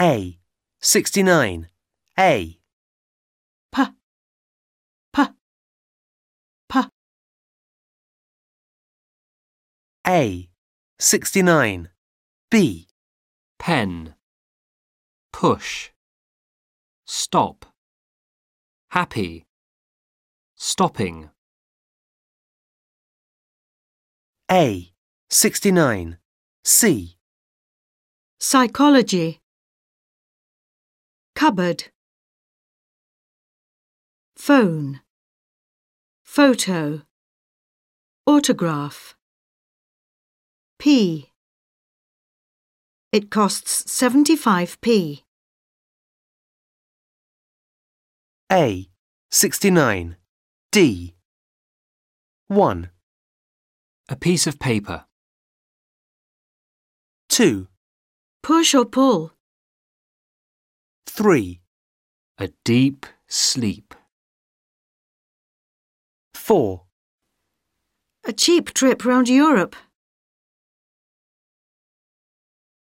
A. 69. A. P. P. P. A. 69. B. pen, push, stop, happy, stopping, A. 69. C. Psychology. Cupboard. Phone. Photo. Autograph. P. It costs 75p. A. 69. D. 1. a piece of paper, 2. Push or pull. 3. a deep sleep, 4. A cheap trip round Europe.